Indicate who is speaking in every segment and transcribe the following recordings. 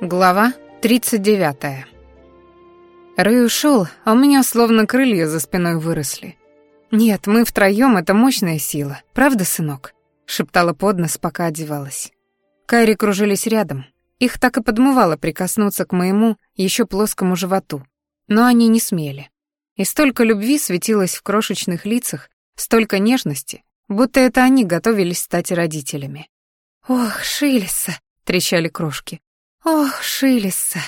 Speaker 1: Глава 39. Рэй ушел, а у меня словно крылья за спиной выросли. «Нет, мы втроем — это мощная сила, правда, сынок?» — шептала под нос, пока одевалась. Кайри кружились рядом. Их так и подмывало прикоснуться к моему еще плоскому животу. Но они не смели. И столько любви светилось в крошечных лицах, столько нежности, будто это они готовились стать родителями. «Ох, Шилиса!» — трещали крошки. «Ох, Шилиса!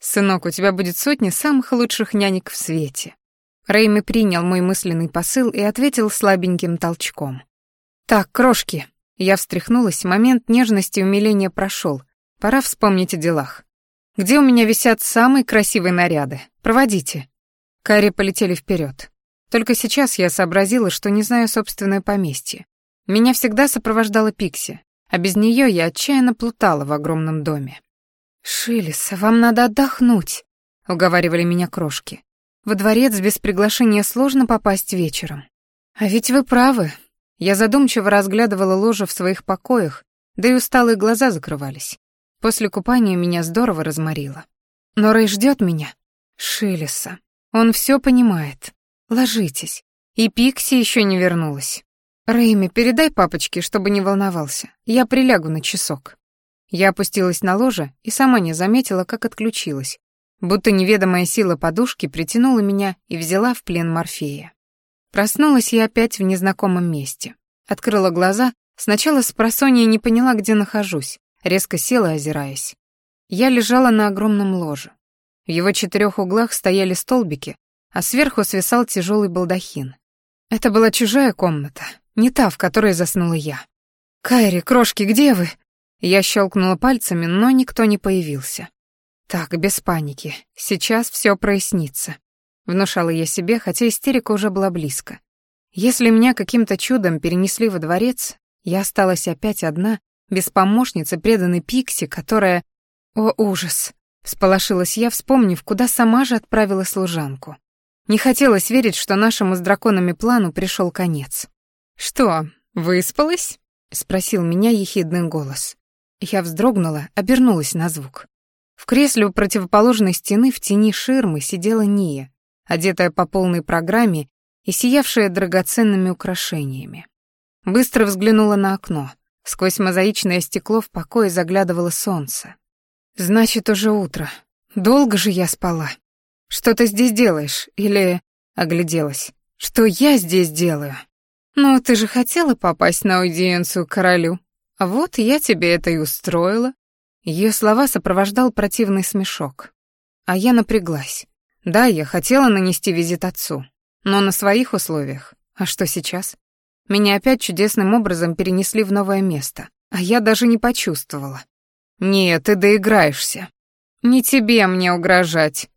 Speaker 1: Сынок, у тебя будет сотни самых лучших нянек в свете». Рэйми принял мой мысленный посыл и ответил слабеньким толчком. «Так, крошки». Я встряхнулась, момент нежности и умиления прошел. Пора вспомнить о делах. «Где у меня висят самые красивые наряды? Проводите». Карри полетели вперед. Только сейчас я сообразила, что не знаю собственное поместье. Меня всегда сопровождала Пикси, а без нее я отчаянно плутала в огромном доме. «Шилиса, вам надо отдохнуть», — уговаривали меня крошки. «Во дворец без приглашения сложно попасть вечером». «А ведь вы правы». Я задумчиво разглядывала ложе в своих покоях, да и усталые глаза закрывались. После купания меня здорово разморило. Но Рэй ждет меня. Шилиса. Он все понимает. Ложитесь. И Пикси еще не вернулась. Рэйми, передай папочке, чтобы не волновался. Я прилягу на часок. Я опустилась на ложе и сама не заметила, как отключилась, будто неведомая сила подушки притянула меня и взяла в плен Морфея. Проснулась я опять в незнакомом месте. Открыла глаза, сначала с просонья не поняла, где нахожусь, резко села, озираясь. Я лежала на огромном ложе. В его четырех углах стояли столбики, а сверху свисал тяжелый балдахин. Это была чужая комната, не та, в которой заснула я. «Кайри, крошки, где вы?» Я щелкнула пальцами, но никто не появился. Так, без паники. Сейчас все прояснится. Внушала я себе, хотя истерика уже была близко. Если меня каким-то чудом перенесли во дворец, я осталась опять одна, без помощницы, преданной Пикси, которая... О, ужас! Всполошилась я, вспомнив, куда сама же отправила служанку. Не хотелось верить, что нашему с драконами плану пришел конец. «Что, выспалась?» — спросил меня ехидный голос. Я вздрогнула, обернулась на звук. В кресле у противоположной стены в тени ширмы сидела Ния, одетая по полной программе и сиявшая драгоценными украшениями. Быстро взглянула на окно. Сквозь мозаичное стекло в покое заглядывало солнце. «Значит, уже утро. Долго же я спала. Что ты здесь делаешь? Или...» — огляделась. «Что я здесь делаю?» «Ну, ты же хотела попасть на аудиенцию королю?» А вот я тебе это и устроила. Ее слова сопровождал противный смешок. А я напряглась. Да, я хотела нанести визит отцу, но на своих условиях. А что сейчас? Меня опять чудесным образом перенесли в новое место, а я даже не почувствовала. Нет, ты доиграешься. Не тебе мне угрожать.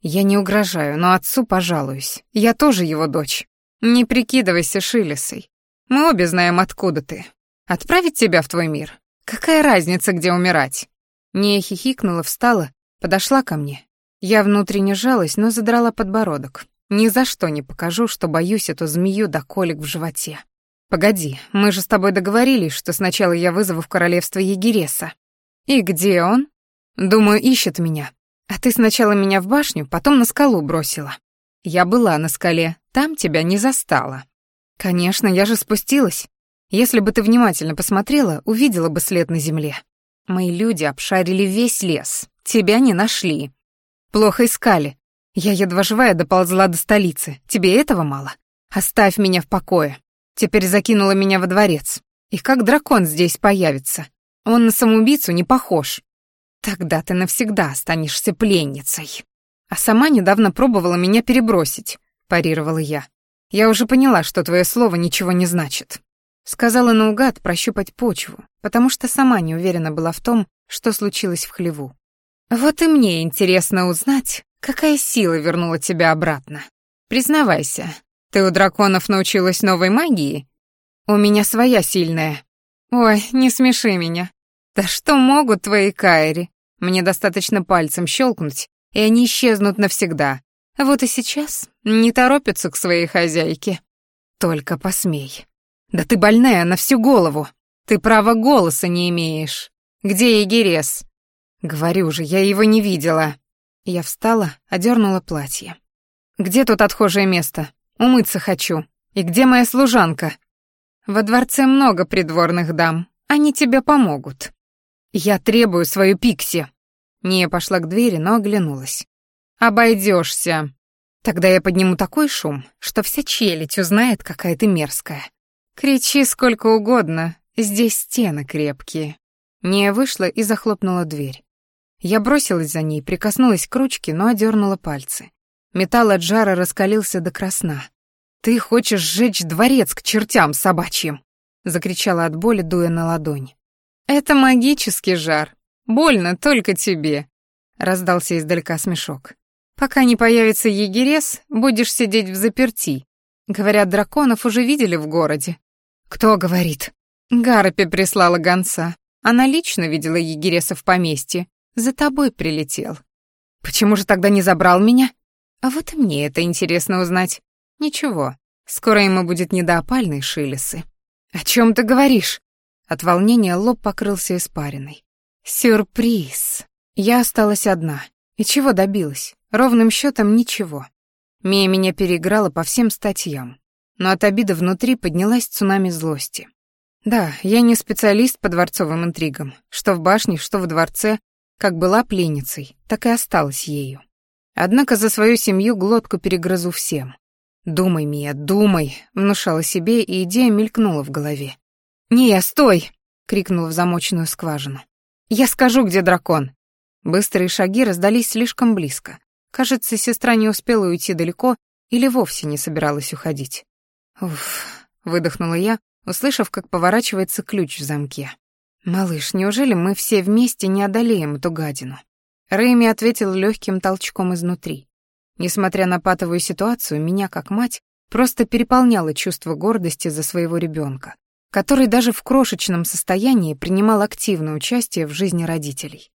Speaker 1: Я не угрожаю, но отцу пожалуюсь. Я тоже его дочь. Не прикидывайся Шилесой. Мы обе знаем, откуда ты. Отправить тебя в твой мир? Какая разница, где умирать?» Не хихикнула, встала, подошла ко мне. Я внутренне жалась, но задрала подбородок. Ни за что не покажу, что боюсь эту змею до колик в животе. «Погоди, мы же с тобой договорились, что сначала я вызову в королевство Егереса. И где он? Думаю, ищет меня. А ты сначала меня в башню, потом на скалу бросила. Я была на скале, там тебя не застала. Конечно, я же спустилась. Если бы ты внимательно посмотрела, увидела бы след на земле. Мои люди обшарили весь лес, тебя не нашли. Плохо искали. Я едва живая доползла до столицы. Тебе этого мало? Оставь меня в покое. Теперь закинула меня во дворец. И как дракон здесь появится? Он на самоубийцу не похож. Тогда ты навсегда останешься пленницей. А сама недавно пробовала меня перебросить, парировала я. Я уже поняла, что твое слово ничего не значит. Сказала наугад прощупать почву, потому что сама не уверена была в том, что случилось в хлеву. Вот и мне интересно узнать, какая сила вернула тебя обратно. Признавайся, ты у драконов научилась новой магии? У меня своя сильная. Ой, не смеши меня. Да что могут твои кайри? Мне достаточно пальцем щелкнуть, и они исчезнут навсегда. Вот и сейчас не торопятся к своей хозяйке. Только посмей. «Да ты больная на всю голову! Ты права голоса не имеешь! Где Егерес?» Говорю же, я его не видела. Я встала, одернула платье. Где тут отхожее место? Умыться хочу. И где моя служанка? Во дворце много придворных дам. Они тебе помогут. Я требую свою Пикси. Ния пошла к двери, но оглянулась. Обойдешься. Тогда я подниму такой шум, что вся челядь узнает, какая ты мерзкая. Кричи сколько угодно, здесь стены крепкие. Ния вышла и захлопнула дверь. Я бросилась за ней, прикоснулась к ручке, но одернула пальцы. Металл от жара раскалился до красна. «Ты хочешь сжечь дворец к чертям собачьим!» — закричала от боли, дуя на ладонь. «Это магический жар. Больно только тебе», — раздался издалека смешок. «Пока не появится егерес, будешь сидеть в заперти. Говорят, драконов уже видели в городе». «Кто говорит?» Гарпи прислала гонца. Она лично видела егереса в поместье. За тобой прилетел. Почему же тогда не забрал меня? А вот и мне это интересно узнать. Ничего, скоро ему будет не до опальной шилесы. О чем ты говоришь? От волнения лоб покрылся испариной. Сюрприз. Я осталась одна. И чего добилась? Ровным счетом ничего. Мия меня переиграла по всем статьям. Но от обиды внутри поднялась цунами злости. Да, я не специалист по дворцовым интригам. Что в башне, что в дворце, как была пленницей, так и осталась ею. Однако за свою семью глотку перегрызу всем. «Думай, Мия, думай», — внушала себе, и идея мелькнула в голове. «Не, стой!» — крикнула в замоченную скважину. «Я скажу, где дракон!» Быстрые шаги раздались слишком близко. Кажется, сестра не успела уйти далеко или вовсе не собиралась уходить. «Уф», — выдохнула я, услышав, как поворачивается ключ в замке. «Малыш, неужели мы все вместе не одолеем эту гадину?» Рэйми ответил легким толчком изнутри. Несмотря на патовую ситуацию, меня, как мать, просто переполняло чувство гордости за своего ребенка, который даже в крошечном состоянии принимал активное участие в жизни родителей.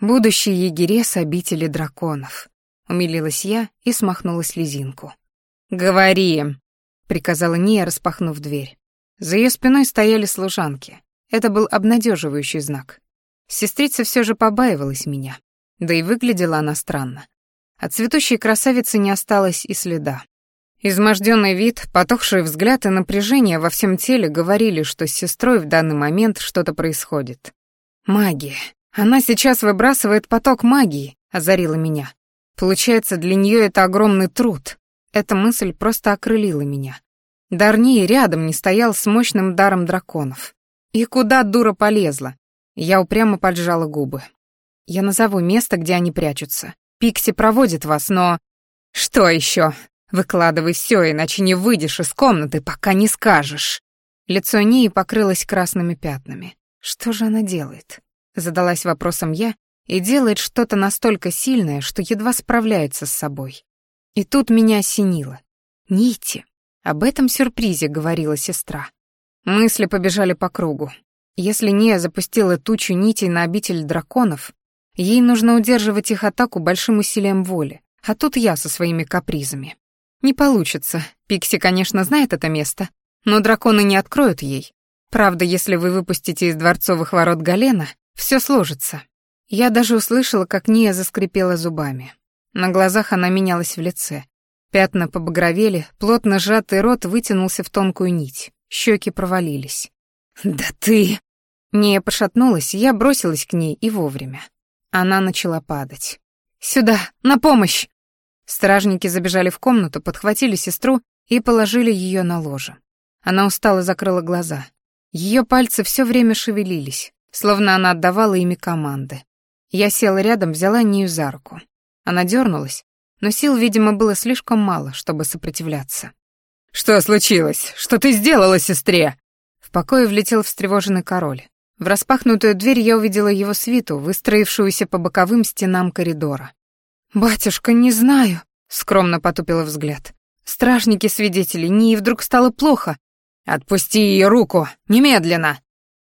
Speaker 1: «Будущий егерес обители драконов», — умилилась я и смахнула слезинку. «Говори», — приказала Ния, распахнув дверь. За ее спиной стояли служанки. Это был обнадеживающий знак. Сестрица все же побаивалась меня. Да и выглядела она странно. От цветущей красавицы не осталось и следа. Изможденный вид, потухший взгляд и напряжение во всем теле говорили, что с сестрой в данный момент что-то происходит. «Магия. Она сейчас выбрасывает поток магии», — озарила меня. Получается, для нее это огромный труд. Эта мысль просто окрылила меня. Дарни рядом не стоял с мощным даром драконов. И куда дура полезла? Я упрямо поджала губы. Я назову место, где они прячутся. Пикси проводит вас, но... Что еще? Выкладывай все, иначе не выйдешь из комнаты, пока не скажешь. Лицо Нии покрылось красными пятнами. Что же она делает? Задалась вопросом я, и делает что-то настолько сильное, что едва справляется с собой. И тут меня осенило. Нити. Об этом сюрпризе говорила сестра. Мысли побежали по кругу. Если Нея запустила тучу нитей на обитель драконов, ей нужно удерживать их атаку большим усилием воли, а тут я со своими капризами. Не получится. Пикси, конечно, знает это место, но драконы не откроют ей. Правда, если вы выпустите из дворцовых ворот Галена, все сложится. Я даже услышала, как Ния заскрипела зубами. На глазах она менялась в лице. Пятна побагровели, плотно сжатый рот вытянулся в тонкую нить. Щеки провалились. «Да ты...» Не пошатнулась, я бросилась к ней и вовремя. Она начала падать. «Сюда! На помощь!» Стражники забежали в комнату, подхватили сестру и положили ее на ложе. Она устало закрыла глаза. Ее пальцы все время шевелились, словно она отдавала ими команды. Я села рядом, взяла Нию за руку. Она дернулась, но сил, видимо, было слишком мало, чтобы сопротивляться. «Что случилось? Что ты сделала, сестре?» В покое влетел встревоженный король. В распахнутую дверь я увидела его свиту, выстроившуюся по боковым стенам коридора. «Батюшка, не знаю», — скромно потупила взгляд. «Стражники-свидетели, не и вдруг стало плохо». «Отпусти ее руку! Немедленно!»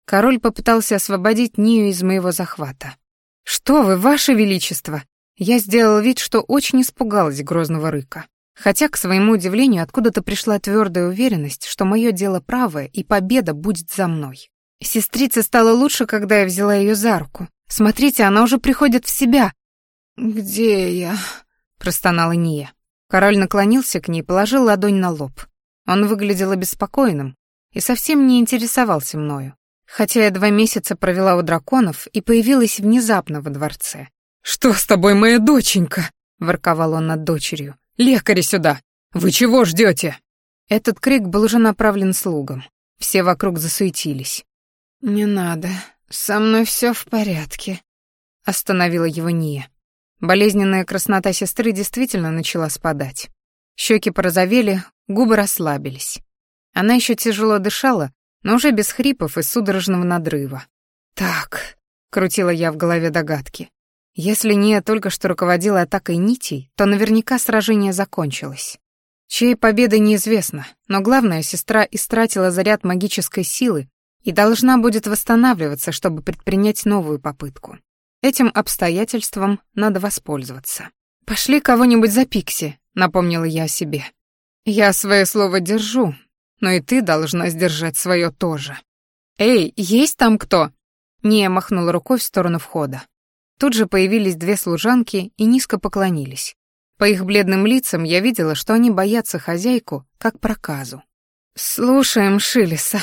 Speaker 1: Король попытался освободить Нию из моего захвата. «Что вы, ваше величество!» Я сделала вид, что очень испугалась грозного рыка. Хотя, к своему удивлению, откуда-то пришла твердая уверенность, что мое дело правое и победа будет за мной. Сестрице стало лучше, когда я взяла ее за руку. Смотрите, она уже приходит в себя!»
Speaker 2: «Где я?»
Speaker 1: — простонала Ния. Король наклонился к ней, положил ладонь на лоб. Он выглядел обеспокоенным и совсем не интересовался мною, хотя я два месяца провела у драконов и появилась внезапно во дворце.
Speaker 2: «Что с тобой, моя доченька?»
Speaker 1: — ворковал он над дочерью.
Speaker 2: «Лекари сюда! Вы чего ждете?
Speaker 1: Этот крик был уже направлен слугам. Все вокруг засуетились.
Speaker 2: «Не надо, со мной все в порядке», — остановила его Ния.
Speaker 1: Болезненная краснота сестры действительно начала спадать. Щеки порозовели, губы расслабились. Она еще тяжело дышала, но уже без хрипов и судорожного надрыва. «Так», — крутила я в голове догадки, «если Ния только что руководила атакой нитей, то наверняка сражение закончилось. Чьей победы неизвестно, но главное, сестра истратила заряд магической силы и должна будет восстанавливаться, чтобы предпринять новую попытку. Этим обстоятельством надо воспользоваться. «Пошли кого-нибудь за Пикси», — напомнила я о себе. «Я свое слово держу, но и ты должна сдержать свое тоже». «Эй, есть там кто?» Ния махнула рукой в сторону входа. Тут же появились две служанки и низко поклонились. По их бледным лицам я видела, что они боятся хозяйку, как проказу. «Слушаем Шилиса.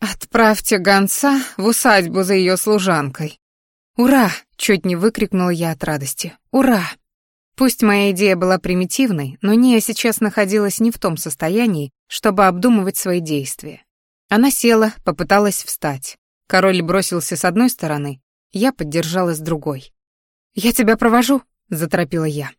Speaker 1: Отправьте гонца в усадьбу за ее служанкой. «Ура!» — чуть не выкрикнула я от радости. «Ура!» Пусть моя идея была примитивной, но Ния сейчас находилась не в том состоянии, чтобы обдумывать свои действия. Она села, попыталась встать. Король бросился с одной стороны, я поддержала с другой. «Я тебя провожу», — заторопила я.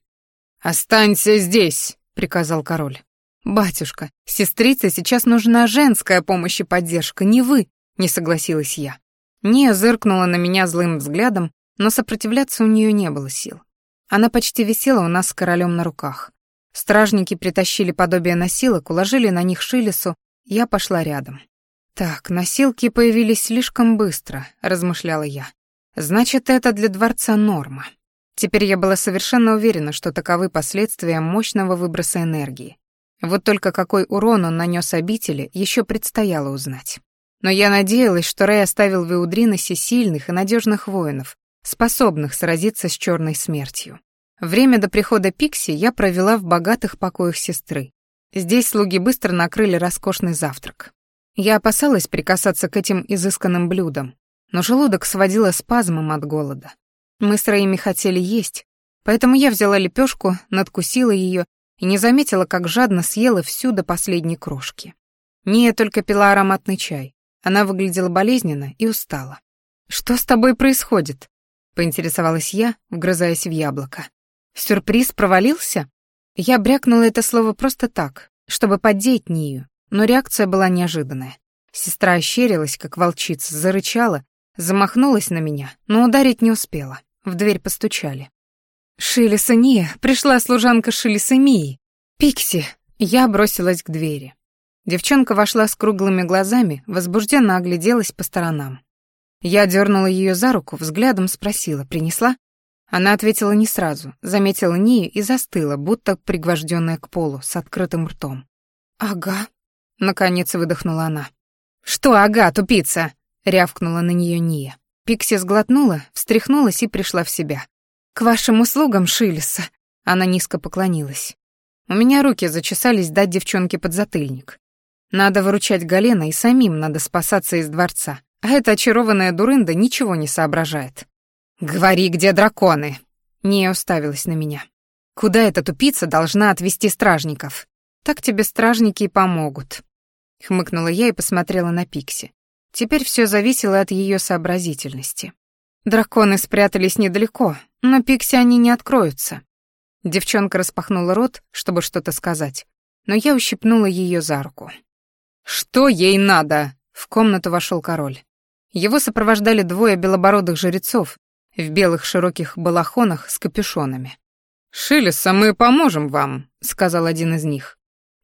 Speaker 2: «Останься здесь», — приказал король.
Speaker 1: «Батюшка, сестрице сейчас нужна женская помощь и поддержка, не вы», — не согласилась я. Ния зыркнула на меня злым взглядом, но сопротивляться у нее не было сил. Она почти висела у нас с королем на руках. Стражники притащили подобие носилок, уложили на них Шилесу, я пошла рядом. «Так, носилки появились слишком быстро», — размышляла я. «Значит, это для дворца норма». Теперь я была совершенно уверена, что таковы последствия мощного выброса энергии. Вот только какой урон он нанес обители, еще предстояло узнать. Но я надеялась, что Рэй оставил в Иудриносе сильных и надежных воинов, способных сразиться с черной смертью. Время до прихода Пикси я провела в богатых покоях сестры. Здесь слуги быстро накрыли роскошный завтрак. Я опасалась прикасаться к этим изысканным блюдам, но желудок сводило спазмом от голода. Мы с Рэями хотели есть, поэтому я взяла лепешку, надкусила ее и не заметила, как жадно съела всю до последней крошки. Не только пила ароматный чай, она выглядела болезненно и устала. «Что с тобой происходит?» — поинтересовалась я, вгрызаясь в яблоко. «Сюрприз провалился?» Я брякнула это слово просто так, чтобы поддеть Нию, но реакция была неожиданная. Сестра ощерилась, как волчица, зарычала, замахнулась на меня, но ударить не успела. В дверь постучали. «Шилиса Ния, пришла служанка Шилиса Мии. Пикси!» Я бросилась к двери. Девчонка вошла с круглыми глазами, возбужденно огляделась по сторонам. Я дернула ее за руку, взглядом спросила, принесла? Она ответила не сразу, заметила Нию и застыла, будто пригвожденная к полу, с открытым ртом. «Ага», — наконец выдохнула она. «Что ага, тупица?» — рявкнула на нее Ния. Пикси сглотнула, встряхнулась и пришла в себя. «К вашим услугам, Шилиса!» Она низко поклонилась. У меня руки зачесались дать девчонке подзатыльник. Надо выручать Галена и самим надо спасаться из дворца. А эта очарованная дурында ничего не соображает. «Говори, где драконы?» Не уставилась на меня. «Куда эта тупица должна отвести стражников?» «Так тебе стражники и помогут», — хмыкнула я и посмотрела на Пикси. Теперь все зависело от ее сообразительности. Драконы спрятались недалеко, но Пикси они не откроются. Девчонка распахнула рот, чтобы что-то сказать, но я ущипнула ее за руку. «Что ей надо?» — в комнату вошел король. Его сопровождали двое белобородых жрецов в белых широких балахонах с капюшонами. «Шилеса, мы поможем вам», — сказал один из них.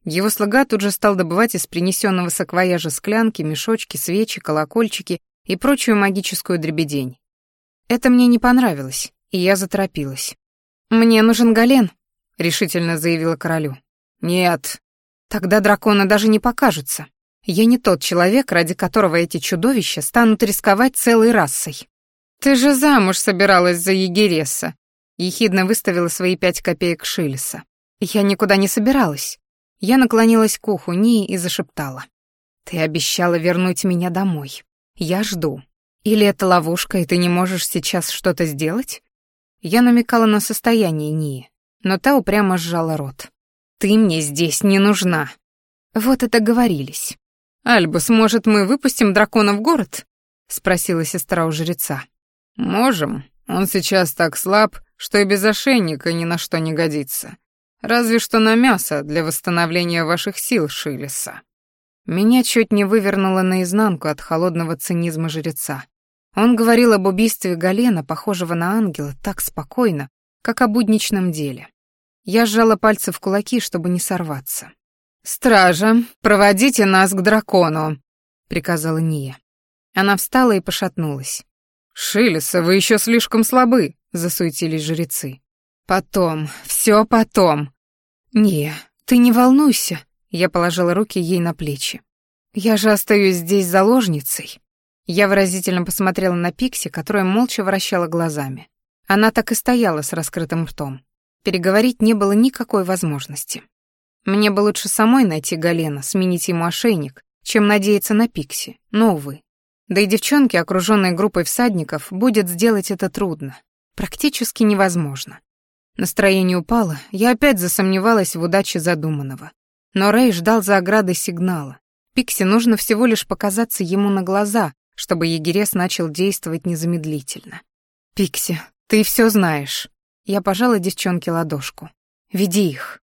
Speaker 1: Его слуга тут же стал добывать из принесенного саквояжа склянки, мешочки, свечи, колокольчики и прочую магическую дребедень. Это мне не понравилось, и я заторопилась. «Мне нужен Гален», — решительно заявила королю. «Нет». «Тогда драконы даже не покажутся. Я не тот человек, ради которого эти чудовища станут рисковать целой расой». Ты же замуж собиралась за Егереса. Ехидно выставила свои пять копеек Шилеса. Я никуда не собиралась. Я наклонилась к уху Нии и зашептала. Ты обещала вернуть меня домой. Я жду. Или это ловушка, и ты не можешь сейчас что-то сделать? Я намекала на состояние Нии, но та упрямо сжала рот. Ты мне здесь не нужна. Вот это говорились. Альбус, может, мы выпустим дракона в город? спросила сестра у жреца. Можем. Он сейчас так слаб, что и без ошейника ни на что не годится. Разве что на мясо для восстановления ваших сил, Шилеса. Меня чуть не вывернуло наизнанку от холодного цинизма жреца. Он говорил об убийстве Галена, похожего на ангела, так спокойно, как о будничном деле. Я сжала пальцы в кулаки, чтобы не сорваться. «Стража, проводите нас к дракону», — приказала Ния. Она встала и пошатнулась. «Шилеса, вы еще слишком слабы», — засуетились жрецы. «Потом, все потом». «Ния, ты не волнуйся», — я положила руки ей на плечи. «Я же остаюсь здесь заложницей». Я выразительно посмотрела на Пикси, которая молча вращала глазами. Она так и стояла с раскрытым ртом. Переговорить не было никакой возможности. Мне бы лучше самой найти Галена, сменить ему ошейник, чем надеяться на Пикси, но, увы. Да и девчонке, окруженной группой всадников, будет сделать это трудно. Практически невозможно. Настроение упало, я опять засомневалась в удаче задуманного. Но Рэй ждал за оградой сигнала. Пикси нужно всего лишь показаться ему на глаза, чтобы егерес начал действовать незамедлительно. «Пикси, ты все знаешь». Я пожала девчонке ладошку. «Веди их».